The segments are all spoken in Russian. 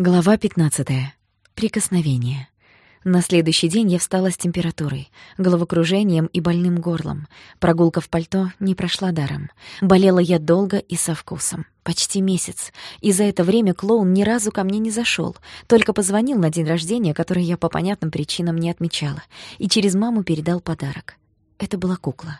Глава 15. Прикосновение. На следующий день я встала с температурой, головокружением и больным горлом. Прогулка в пальто не прошла даром. Болела я долго и со вкусом. Почти месяц. И за это время клоун ни разу ко мне не зашел, только позвонил на день рождения, который я по понятным причинам не отмечала, и через маму передал подарок. Это была кукла.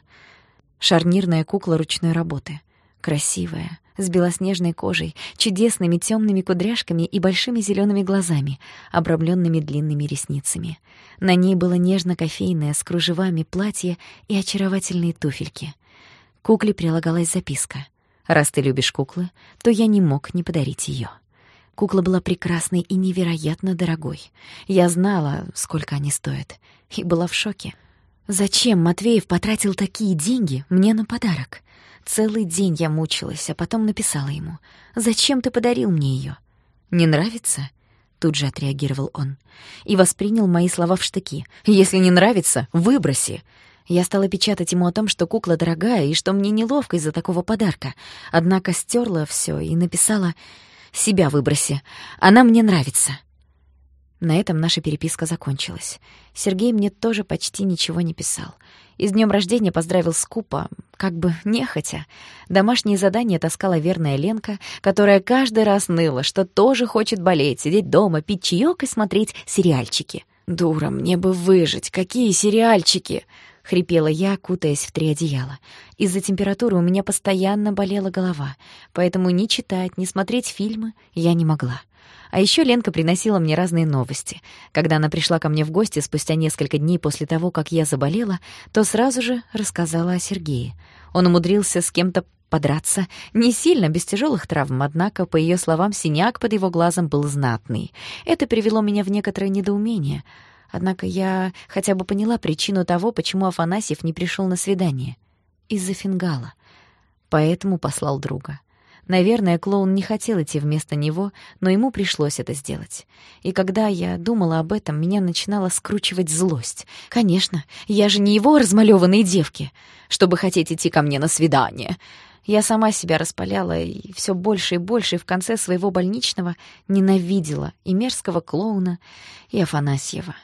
Шарнирная кукла ручной работы. Красивая, с белоснежной кожей, чудесными темными кудряшками и большими зелеными глазами, обрамленными длинными ресницами. На ней было нежно-кофейное с кружевами платье и очаровательные туфельки. Кукле прилагалась записка. «Раз ты любишь куклы, то я не мог не подарить ее. Кукла была прекрасной и невероятно дорогой. Я знала, сколько они стоят, и была в шоке. Зачем Матвеев потратил такие деньги мне на подарок? Целый день я мучилась, а потом написала ему. «Зачем ты подарил мне ее? «Не нравится?» Тут же отреагировал он. И воспринял мои слова в штыки. «Если не нравится, выброси!» Я стала печатать ему о том, что кукла дорогая и что мне неловко из-за такого подарка. Однако стерла все и написала «Себя выброси. Она мне нравится». На этом наша переписка закончилась. Сергей мне тоже почти ничего не писал. И с днем рождения поздравил скупо, как бы нехотя. Домашние задания таскала верная Ленка, которая каждый раз ныла, что тоже хочет болеть, сидеть дома, пить чаёк и смотреть сериальчики. «Дура, мне бы выжить! Какие сериальчики!» — хрипела я, кутаясь в три одеяла. Из-за температуры у меня постоянно болела голова, поэтому ни читать, ни смотреть фильмы я не могла. А еще Ленка приносила мне разные новости. Когда она пришла ко мне в гости спустя несколько дней после того, как я заболела, то сразу же рассказала о Сергее. Он умудрился с кем-то подраться. Не сильно, без тяжелых травм, однако, по ее словам, синяк под его глазом был знатный. Это привело меня в некоторое недоумение. Однако я хотя бы поняла причину того, почему Афанасьев не пришел на свидание. Из-за фингала. Поэтому послал друга. Наверное, клоун не хотел идти вместо него, но ему пришлось это сделать. И когда я думала об этом, меня начинала скручивать злость. Конечно, я же не его размалёванные девки, чтобы хотеть идти ко мне на свидание. Я сама себя распаляла и все больше и больше, в конце своего больничного ненавидела и мерзкого клоуна, и Афанасьева.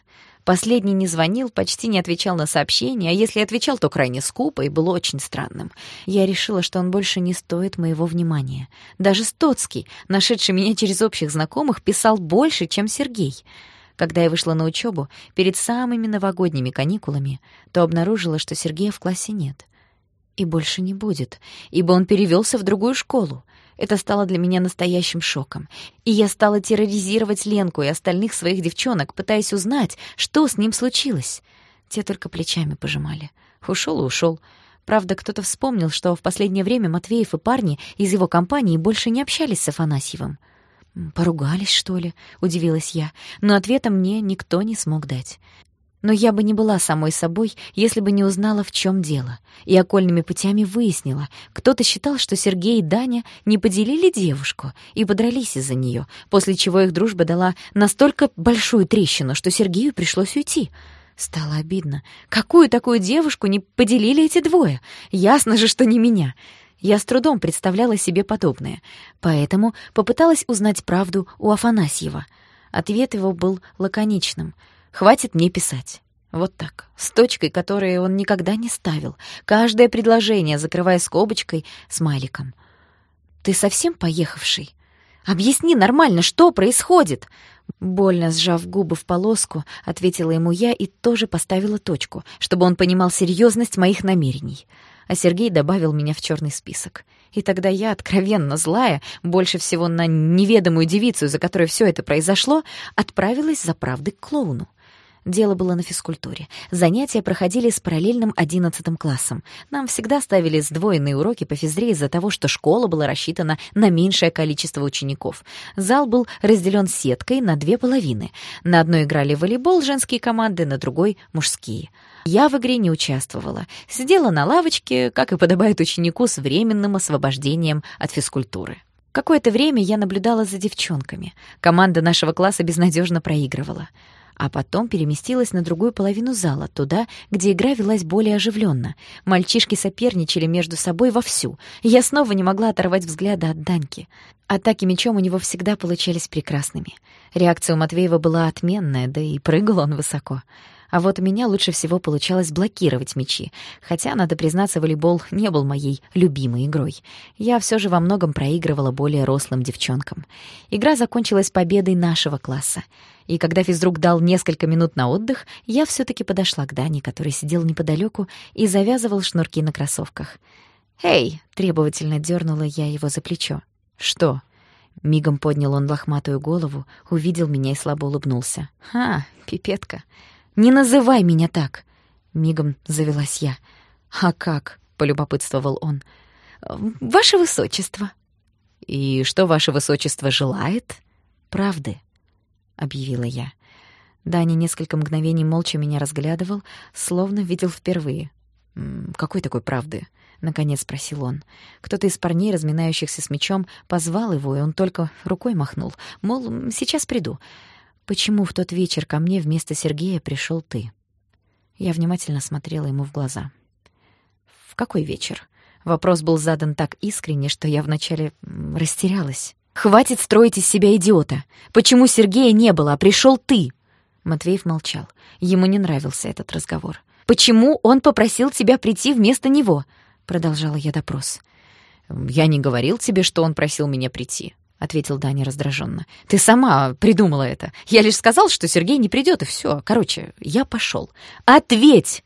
Последний не звонил, почти не отвечал на сообщения, а если отвечал, то крайне скупо и был очень странным. Я решила, что он больше не стоит моего внимания. Даже Стоцкий, нашедший меня через общих знакомых, писал больше, чем Сергей. Когда я вышла на учебу перед самыми новогодними каникулами, то обнаружила, что Сергея в классе нет. И больше не будет, ибо он перевелся в другую школу. Это стало для меня настоящим шоком. И я стала терроризировать Ленку и остальных своих девчонок, пытаясь узнать, что с ним случилось. Те только плечами пожимали. Ушел и ушел. Правда, кто-то вспомнил, что в последнее время Матвеев и парни из его компании больше не общались с Афанасьевым. «Поругались, что ли?» — удивилась я, но ответа мне никто не смог дать. Но я бы не была самой собой, если бы не узнала, в чем дело, и окольными путями выяснила. Кто-то считал, что Сергей и Даня не поделили девушку и подрались из-за нее, после чего их дружба дала настолько большую трещину, что Сергею пришлось уйти. Стало обидно. Какую такую девушку не поделили эти двое? Ясно же, что не меня. Я с трудом представляла себе подобное, поэтому попыталась узнать правду у Афанасьева. Ответ его был лаконичным — Хватит мне писать. Вот так, с точкой, которую он никогда не ставил. Каждое предложение, закрывая скобочкой, смайликом. «Ты совсем поехавший? Объясни нормально, что происходит?» Больно сжав губы в полоску, ответила ему я и тоже поставила точку, чтобы он понимал серьезность моих намерений. А Сергей добавил меня в черный список. И тогда я, откровенно злая, больше всего на неведомую девицу, за которой все это произошло, отправилась за правдой к клоуну. Дело было на физкультуре. Занятия проходили с параллельным одиннадцатым классом. Нам всегда ставили сдвоенные уроки по физре из-за того, что школа была рассчитана на меньшее количество учеников. Зал был разделен сеткой на две половины. На одной играли в волейбол женские команды, на другой — мужские. Я в игре не участвовала. Сидела на лавочке, как и подобает ученику с временным освобождением от физкультуры. Какое-то время я наблюдала за девчонками. Команда нашего класса безнадежно проигрывала. А потом переместилась на другую половину зала, туда, где игра велась более оживленно. Мальчишки соперничали между собой вовсю. Я снова не могла оторвать взгляда от Даньки. Атаки мечом у него всегда получались прекрасными. Реакция у Матвеева была отменная, да и прыгал он высоко. А вот меня лучше всего получалось блокировать мячи, хотя, надо признаться, волейбол не был моей любимой игрой. Я все же во многом проигрывала более рослым девчонкам. Игра закончилась победой нашего класса. И когда физрук дал несколько минут на отдых, я все таки подошла к Дане, который сидел неподалеку и завязывал шнурки на кроссовках. «Эй!» — требовательно дернула я его за плечо. «Что?» Мигом поднял он лохматую голову, увидел меня и слабо улыбнулся. «А, пипетка!» «Не называй меня так!» Мигом завелась я. «А как?» — полюбопытствовал он. «Ваше высочество». «И что ваше высочество желает?» «Правды», — объявила я. Даня несколько мгновений молча меня разглядывал, словно видел впервые. «Какой такой правды?» — наконец спросил он. Кто-то из парней, разминающихся с мечом, позвал его, и он только рукой махнул, мол, сейчас приду. Почему в тот вечер ко мне вместо Сергея пришел ты? Я внимательно смотрела ему в глаза. В какой вечер? Вопрос был задан так искренне, что я вначале растерялась. Хватит строить из себя идиота. Почему Сергея не было, а пришел ты? Матвеев молчал. Ему не нравился этот разговор. Почему он попросил тебя прийти вместо него? продолжала я допрос. Я не говорил тебе, что он просил меня прийти. — ответил Даня раздраженно. «Ты сама придумала это. Я лишь сказал, что Сергей не придет, и все. Короче, я пошел. Ответь!»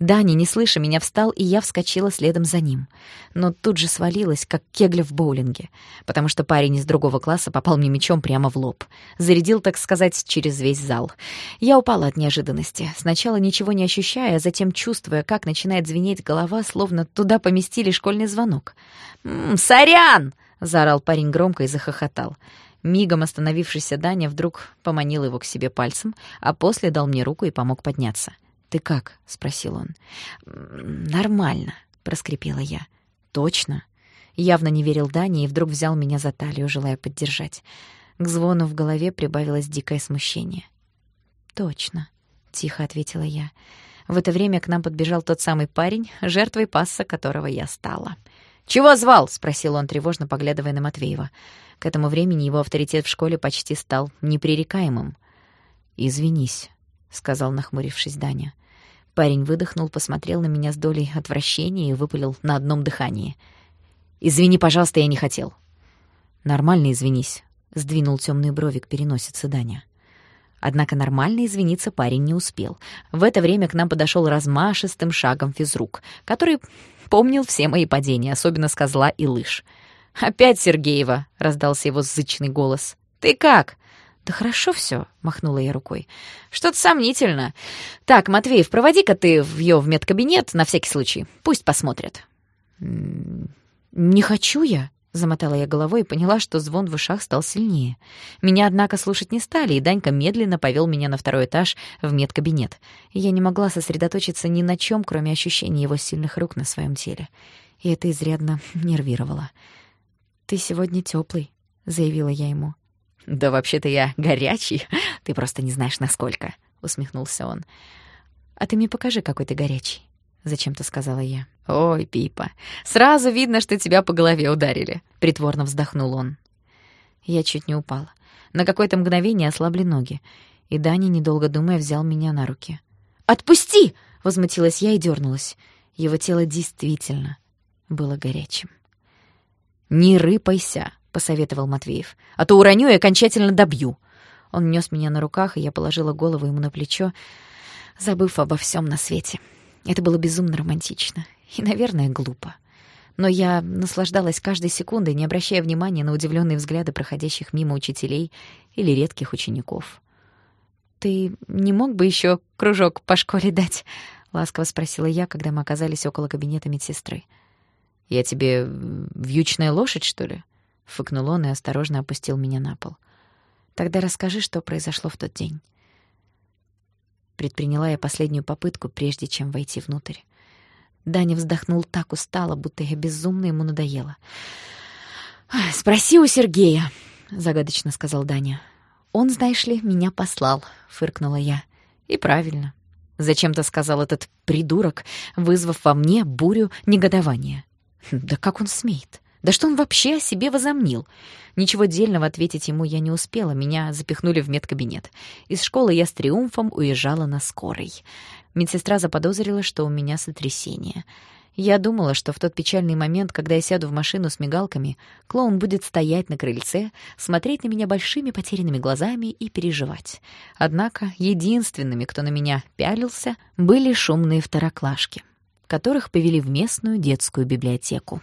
Даня, не слыша меня, встал, и я вскочила следом за ним. Но тут же свалилась, как кегля в боулинге, потому что парень из другого класса попал мне мечом прямо в лоб. Зарядил, так сказать, через весь зал. Я упала от неожиданности, сначала ничего не ощущая, а затем чувствуя, как начинает звенеть голова, словно туда поместили школьный звонок. «М «Сорян!» — заорал парень громко и захохотал. Мигом остановившийся Даня вдруг поманил его к себе пальцем, а после дал мне руку и помог подняться. «Ты как?» — спросил он. «Нормально», — проскрипела я. «Точно?» Явно не верил Дане и вдруг взял меня за талию, желая поддержать. К звону в голове прибавилось дикое смущение. «Точно», — тихо ответила я. В это время к нам подбежал тот самый парень, жертвой пасса которого я стала. «Чего звал?» — спросил он, тревожно поглядывая на Матвеева. К этому времени его авторитет в школе почти стал непререкаемым. «Извинись», — сказал, нахмурившись Даня. Парень выдохнул, посмотрел на меня с долей отвращения и выпалил на одном дыхании. «Извини, пожалуйста, я не хотел». «Нормально извинись», — сдвинул темные брови к переносице Даня. Однако нормально извиниться парень не успел. В это время к нам подошел размашистым шагом физрук, который помнил все мои падения, особенно с козла и лыж. «Опять Сергеева!» — раздался его зычный голос. «Ты как?» «Да хорошо все, махнула я рукой. «Что-то сомнительно. Так, Матвеев, проводи-ка ты ее в медкабинет на всякий случай. Пусть посмотрят». «Не хочу я», Замотала я головой и поняла, что звон в ушах стал сильнее. Меня, однако, слушать не стали, и Данька медленно повел меня на второй этаж в медкабинет. я не могла сосредоточиться ни на чем, кроме ощущения его сильных рук на своем теле. И это изрядно нервировало. «Ты сегодня теплый, заявила я ему. «Да вообще-то я горячий. Ты просто не знаешь, насколько», — усмехнулся он. «А ты мне покажи, какой ты горячий». — зачем-то сказала я. «Ой, Пипа, сразу видно, что тебя по голове ударили», — притворно вздохнул он. Я чуть не упала. На какое-то мгновение ослабли ноги, и Даня, недолго думая, взял меня на руки. «Отпусти!» — возмутилась я и дернулась. Его тело действительно было горячим. «Не рыпайся», — посоветовал Матвеев, «а то уроню и окончательно добью». Он нес меня на руках, и я положила голову ему на плечо, забыв обо всем на свете. Это было безумно романтично и, наверное, глупо. Но я наслаждалась каждой секундой, не обращая внимания на удивленные взгляды проходящих мимо учителей или редких учеников. «Ты не мог бы еще кружок по школе дать?» — ласково спросила я, когда мы оказались около кабинета медсестры. «Я тебе вьючная лошадь, что ли?» — фыкнул он и осторожно опустил меня на пол. «Тогда расскажи, что произошло в тот день». Предприняла я последнюю попытку, прежде чем войти внутрь. Даня вздохнул так устало, будто я безумно ему надоела. «Спроси у Сергея», — загадочно сказал Даня. «Он, знаешь ли, меня послал», — фыркнула я. «И правильно. Зачем-то сказал этот придурок, вызвав во мне бурю негодования. Да как он смеет? Да что он вообще о себе возомнил? Ничего дельного ответить ему я не успела, меня запихнули в медкабинет. Из школы я с триумфом уезжала на скорой. Медсестра заподозрила, что у меня сотрясение. Я думала, что в тот печальный момент, когда я сяду в машину с мигалками, клоун будет стоять на крыльце, смотреть на меня большими потерянными глазами и переживать. Однако единственными, кто на меня пялился, были шумные второклашки, которых повели в местную детскую библиотеку.